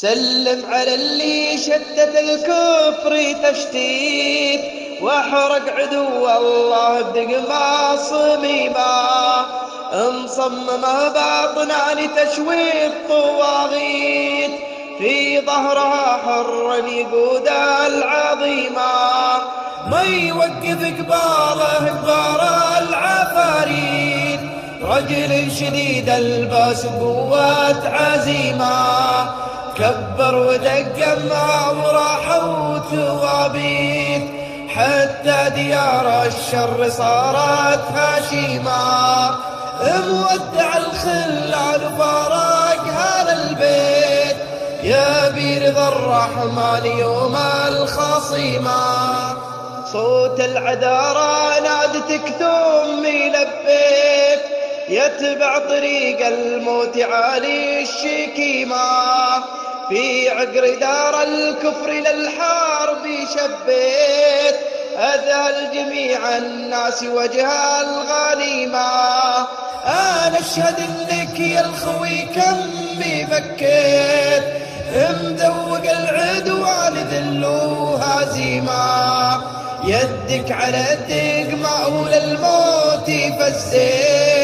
سلم على اللي شتت الكفر تشتيت واحرق عدو الله بدقما صميما مصممة باطنا لتشويه الطواغيت في ظهرها حرا يقود العظيمة ما يوقف قباله قبار العفاريت رجل شديد الباس قوة عزيمة. كبر ودقم وراحوا توابيت حتى ديار الشر صارت هشيمة مودع الخلال فارق هذا البيت. يا برضا الرحمن يوم الخصيمة. صوت العذارى نادتك ثم لبيت يتبع طريق الموت عالي الشكيمة. في عقر دار الكفر للحرب شبيت أذهل جميع الناس وجه الغنيمة. أنا أشهد إنك يا الخوي كم بفكيت مدوق العدوان ذلو هزيمة يدك على الدقمة وللموت فزيت.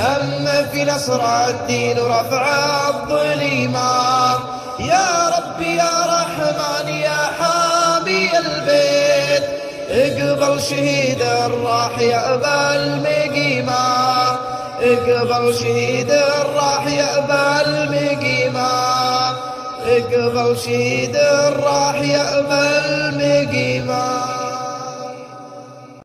هم في نصر الدين ورفع الظليمة يا ربي يا رحمن يا حامي البيت اقبل شهيد الراح يا أبا المقيمة. اقبل شهيد الراح يا أبا المقيمة. اقبل شهيد الراح يا أبا المقيمة.